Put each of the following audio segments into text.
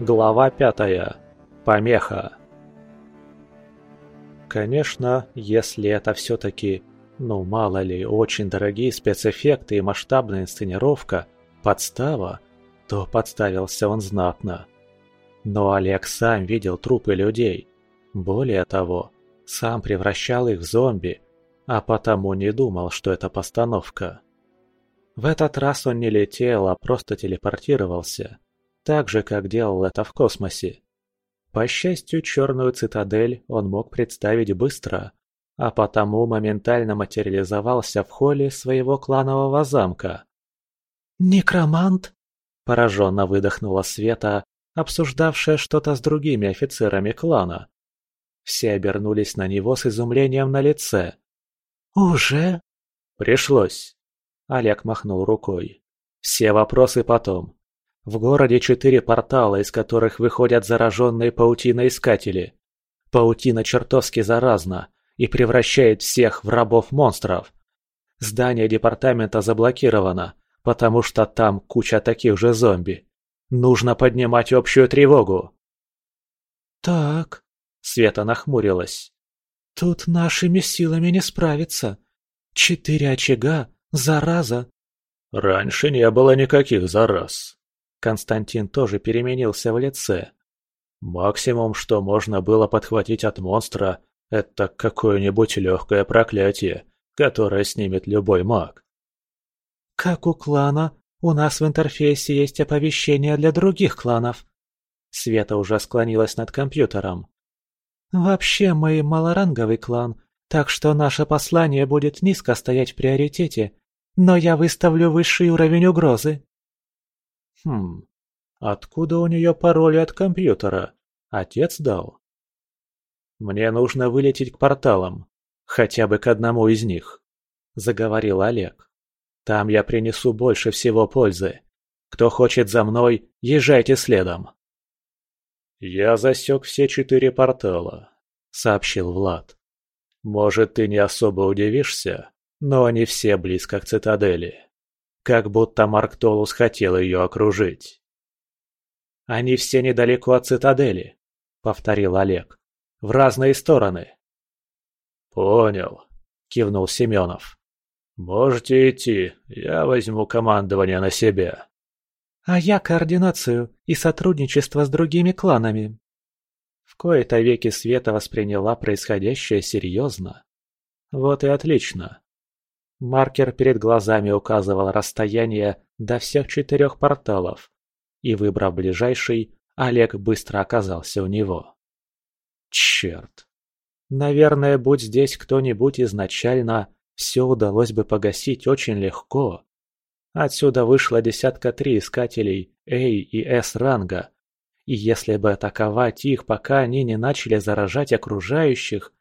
Глава пятая. Помеха. Конечно, если это все-таки, ну мало ли, очень дорогие спецэффекты и масштабная инсценировка, подстава, то подставился он знатно. Но Олег сам видел трупы людей. Более того, сам превращал их в зомби, а потому не думал, что это постановка. В этот раз он не летел, а просто телепортировался, так же, как делал это в космосе. По счастью, черную цитадель он мог представить быстро, а потому моментально материализовался в холле своего кланового замка. «Некромант?» – пораженно выдохнула Света, обсуждавшая что-то с другими офицерами клана. Все обернулись на него с изумлением на лице. «Уже?» «Пришлось». Олег махнул рукой. «Все вопросы потом. В городе четыре портала, из которых выходят зараженные паутиноискатели. Паутина чертовски заразна и превращает всех в рабов-монстров. Здание департамента заблокировано, потому что там куча таких же зомби. Нужно поднимать общую тревогу. «Так», — Света нахмурилась. «Тут нашими силами не справиться. Четыре очага, зараза». «Раньше не было никаких зараз». Константин тоже переменился в лице. Максимум, что можно было подхватить от монстра, это какое-нибудь легкое проклятие, которое снимет любой маг. «Как у клана, у нас в интерфейсе есть оповещения для других кланов». Света уже склонилась над компьютером. «Вообще мы малоранговый клан, так что наше послание будет низко стоять в приоритете, но я выставлю высший уровень угрозы». Хм, откуда у нее пароль от компьютера? Отец дал? Мне нужно вылететь к порталам, хотя бы к одному из них, заговорил Олег. Там я принесу больше всего пользы. Кто хочет за мной, езжайте следом. Я засек все четыре портала, сообщил Влад. Может, ты не особо удивишься, но они все близко к цитадели. Как будто Марк Толус хотел ее окружить. «Они все недалеко от цитадели», — повторил Олег. «В разные стороны». «Понял», — кивнул Семенов. «Можете идти, я возьму командование на себя». «А я координацию и сотрудничество с другими кланами». В кои-то веки Света восприняла происходящее серьезно. Вот и отлично. Маркер перед глазами указывал расстояние до всех четырех порталов, и, выбрав ближайший, Олег быстро оказался у него. Черт. Наверное, будь здесь кто-нибудь изначально, все удалось бы погасить очень легко. Отсюда вышло десятка три искателей A и S ранга, и если бы атаковать их, пока они не начали заражать окружающих...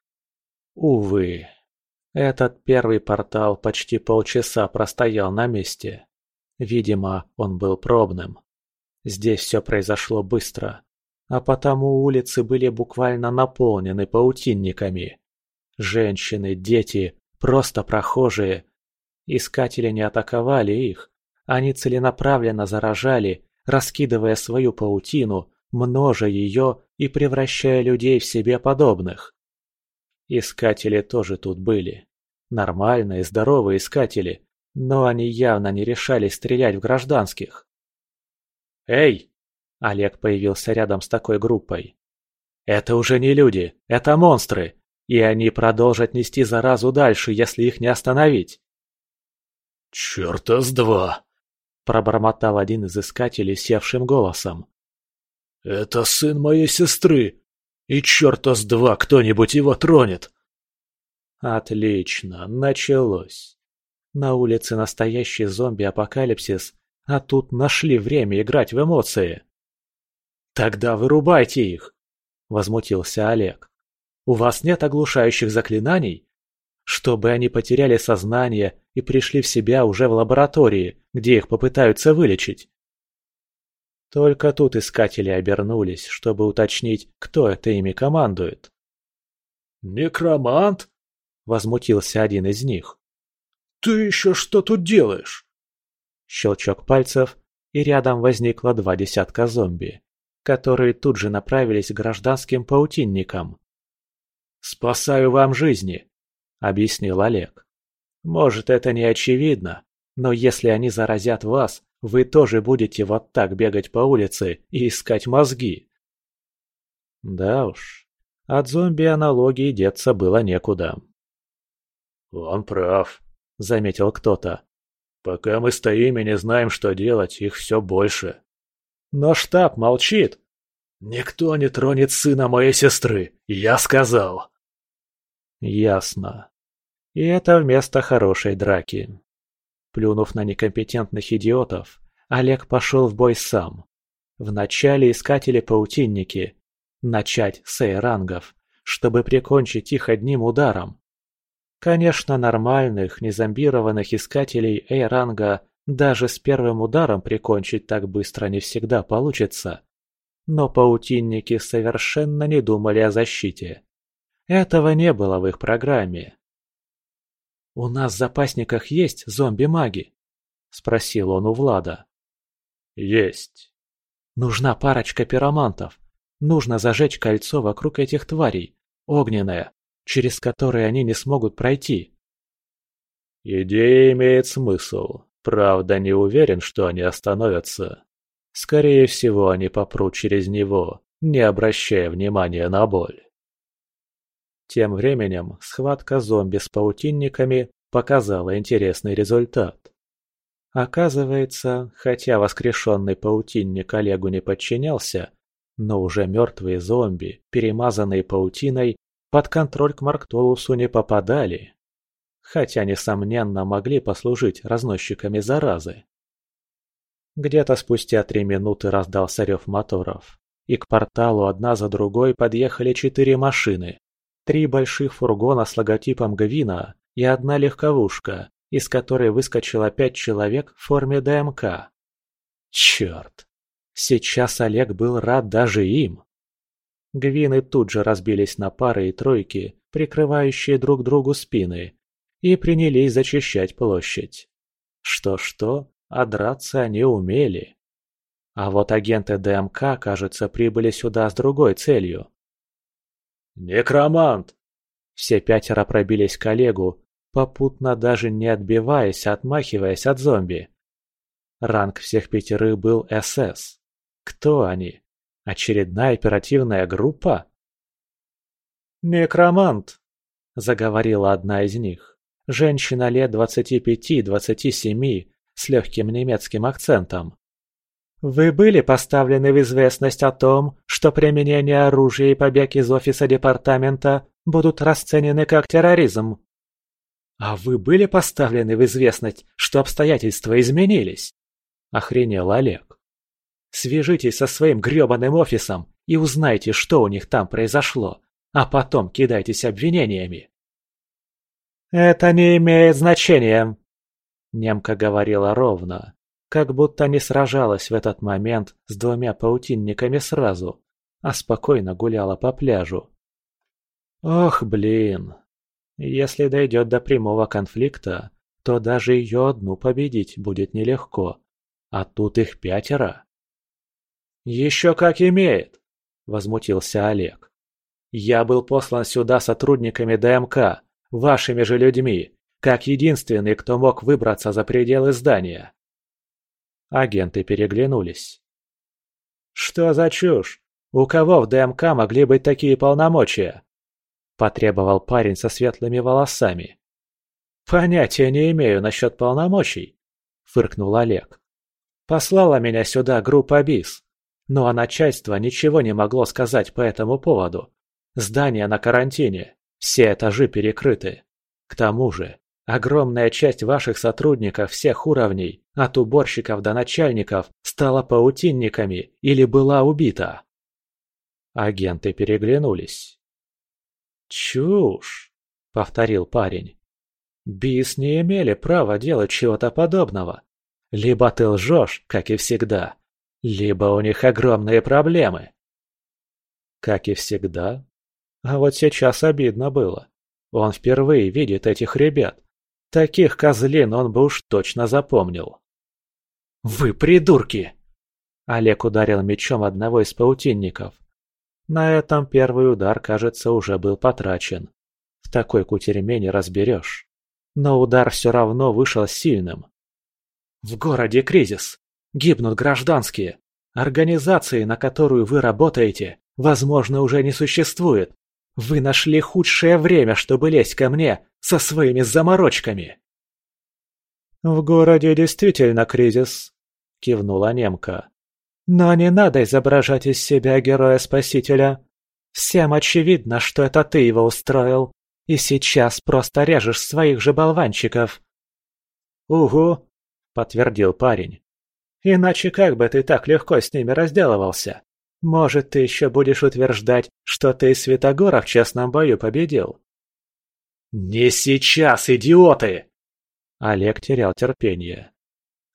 Увы. Этот первый портал почти полчаса простоял на месте. Видимо, он был пробным. Здесь все произошло быстро, а потому улицы были буквально наполнены паутинниками. Женщины, дети, просто прохожие. Искатели не атаковали их, они целенаправленно заражали, раскидывая свою паутину, множа ее и превращая людей в себе подобных. Искатели тоже тут были. Нормальные, здоровые искатели, но они явно не решались стрелять в гражданских. «Эй!» – Олег появился рядом с такой группой. «Это уже не люди, это монстры, и они продолжат нести заразу дальше, если их не остановить!» «Чёрта с два!» – пробормотал один из искателей севшим голосом. «Это сын моей сестры, и чёрта с два кто-нибудь его тронет!» Отлично, началось. На улице настоящий зомби-апокалипсис, а тут нашли время играть в эмоции. «Тогда вырубайте их!» – возмутился Олег. «У вас нет оглушающих заклинаний? Чтобы они потеряли сознание и пришли в себя уже в лаборатории, где их попытаются вылечить». Только тут искатели обернулись, чтобы уточнить, кто это ими командует. «Некромант?» Возмутился один из них. «Ты еще что тут делаешь?» Щелчок пальцев, и рядом возникло два десятка зомби. которые тут же направились к гражданским паутинникам. «Спасаю вам жизни», — объяснил Олег. «Может, это не очевидно, но если они заразят вас, вы тоже будете вот так бегать по улице и искать мозги». Да уж, от зомби-аналогии деться было некуда. «Он прав», — заметил кто-то. «Пока мы стоим и не знаем, что делать, их все больше». «Но штаб молчит». «Никто не тронет сына моей сестры, я сказал». «Ясно. И это вместо хорошей драки». Плюнув на некомпетентных идиотов, Олег пошел в бой сам. Вначале искатели-паутинники. Начать с эйрангов, чтобы прикончить их одним ударом. Конечно, нормальных, незомбированных искателей A-ранга даже с первым ударом прикончить так быстро не всегда получится. Но паутинники совершенно не думали о защите. Этого не было в их программе. «У нас в запасниках есть зомби-маги?» – спросил он у Влада. «Есть». «Нужна парочка пиромантов. Нужно зажечь кольцо вокруг этих тварей. Огненное через которые они не смогут пройти. Идея имеет смысл. Правда, не уверен, что они остановятся. Скорее всего, они попрут через него, не обращая внимания на боль. Тем временем схватка зомби с паутинниками показала интересный результат. Оказывается, хотя воскрешенный паутинник Олегу не подчинялся, но уже мертвые зомби, перемазанные паутиной, под контроль к Марктолусу не попадали. Хотя, несомненно, могли послужить разносчиками заразы. Где-то спустя три минуты раздался рев моторов, и к порталу одна за другой подъехали четыре машины. Три больших фургона с логотипом Гвина и одна легковушка, из которой выскочило пять человек в форме ДМК. Черт! Сейчас Олег был рад даже им. Гвины тут же разбились на пары и тройки, прикрывающие друг другу спины, и принялись зачищать площадь. Что-что, а драться они умели. А вот агенты ДМК, кажется, прибыли сюда с другой целью. «Некромант!» Все пятеро пробились к Олегу, попутно даже не отбиваясь, отмахиваясь от зомби. Ранг всех пятерых был СС. Кто они? Очередная оперативная группа? «Некромант», — заговорила одна из них. Женщина лет двадцати пяти-двадцати семи, с легким немецким акцентом. «Вы были поставлены в известность о том, что применение оружия и побег из офиса департамента будут расценены как терроризм?» «А вы были поставлены в известность, что обстоятельства изменились?» – охренел Олег. Свяжитесь со своим грёбаным офисом и узнайте, что у них там произошло, а потом кидайтесь обвинениями. «Это не имеет значения», — немка говорила ровно, как будто не сражалась в этот момент с двумя паутинниками сразу, а спокойно гуляла по пляжу. Ох, блин. Если дойдет до прямого конфликта, то даже ее одну победить будет нелегко, а тут их пятеро. «Еще как имеет!» – возмутился Олег. «Я был послан сюда сотрудниками ДМК, вашими же людьми, как единственный, кто мог выбраться за пределы здания». Агенты переглянулись. «Что за чушь? У кого в ДМК могли быть такие полномочия?» – потребовал парень со светлыми волосами. «Понятия не имею насчет полномочий», – фыркнул Олег. «Послала меня сюда группа БИС. Ну а начальство ничего не могло сказать по этому поводу. Здание на карантине, все этажи перекрыты. К тому же, огромная часть ваших сотрудников всех уровней, от уборщиков до начальников, стала паутинниками или была убита. Агенты переглянулись. «Чушь!» — повторил парень. «Бис не имели права делать чего-то подобного. Либо ты лжешь, как и всегда, либо у них огромные проблемы. Как и всегда. А вот сейчас обидно было. Он впервые видит этих ребят. Таких козлин он бы уж точно запомнил. «Вы придурки!» Олег ударил мечом одного из паутинников. На этом первый удар, кажется, уже был потрачен. В такой кутерьме не разберешь. Но удар все равно вышел сильным. В городе кризис. Гибнут гражданские. Организации, на которую вы работаете, возможно, уже не существует. Вы нашли худшее время, чтобы лезть ко мне со своими заморочками. «В городе действительно кризис», — кивнула немка. «Но не надо изображать из себя героя-спасителя. Всем очевидно, что это ты его устроил, и сейчас просто режешь своих же болванчиков». «Угу», — подтвердил парень. «Иначе как бы ты так легко с ними разделывался? Может, ты еще будешь утверждать, что ты Святогора в честном бою победил?» «Не сейчас, идиоты!» Олег терял терпение.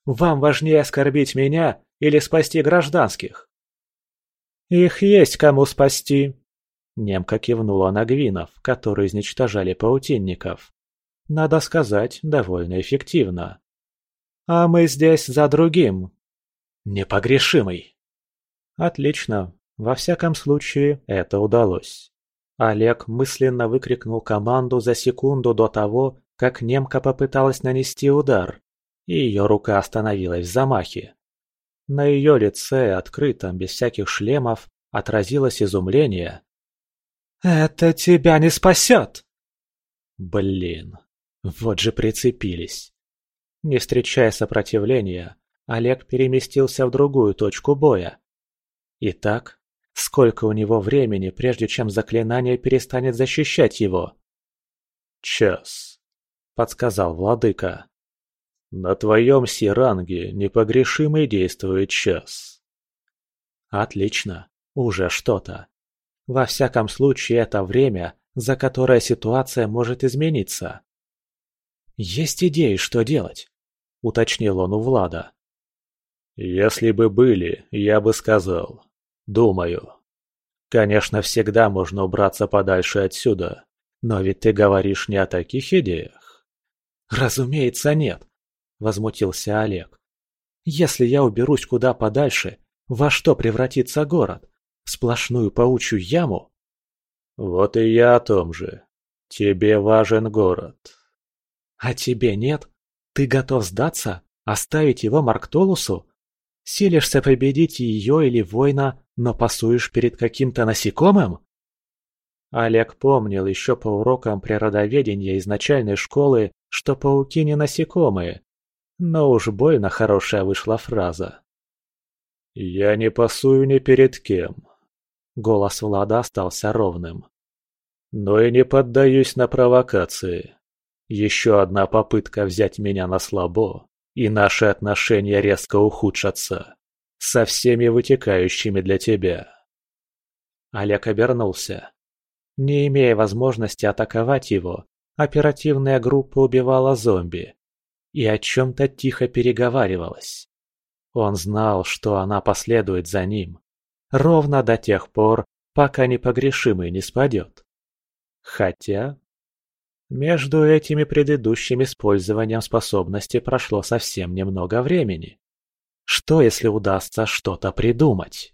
«Вам важнее оскорбить меня или спасти гражданских?» «Их есть кому спасти!» Немка кивнула на гвинов, которые изничтожали паутинников. Надо сказать, довольно эффективно. «А мы здесь за другим!» «Непогрешимый!» «Отлично. Во всяком случае, это удалось». Олег мысленно выкрикнул команду за секунду до того, как немка попыталась нанести удар, и ее рука остановилась в замахе. На ее лице, открытом, без всяких шлемов, отразилось изумление. «Это тебя не спасет!» Блин, вот же прицепились. Не встречая сопротивления, Олег переместился в другую точку боя. Итак, сколько у него времени, прежде чем заклинание перестанет защищать его? Час. — подсказал владыка. «На твоем сиранге непогрешимый действует час». «Отлично, уже что-то. Во всяком случае, это время, за которое ситуация может измениться». «Есть идеи, что делать?» — уточнил он у Влада. «Если бы были, я бы сказал. Думаю. Конечно, всегда можно убраться подальше отсюда, но ведь ты говоришь не о таких идеях. «Разумеется, нет», – возмутился Олег. «Если я уберусь куда подальше, во что превратится город? Сплошную паучью яму?» «Вот и я о том же. Тебе важен город». «А тебе нет? Ты готов сдаться? Оставить его Марктолусу? Силишься победить ее или воина, но пасуешь перед каким-то насекомым?» Олег помнил еще по урокам природоведения из начальной школы что пауки не насекомые, но уж больно хорошая вышла фраза. «Я не пасую ни перед кем», — голос Влада остался ровным. «Но и не поддаюсь на провокации. Еще одна попытка взять меня на слабо, и наши отношения резко ухудшатся, со всеми вытекающими для тебя». Олег обернулся. Не имея возможности атаковать его, оперативная группа убивала зомби и о чем-то тихо переговаривалась. Он знал, что она последует за ним, ровно до тех пор, пока непогрешимый не спадет. Хотя... Между этими предыдущим использованием способности прошло совсем немного времени. Что, если удастся что-то придумать?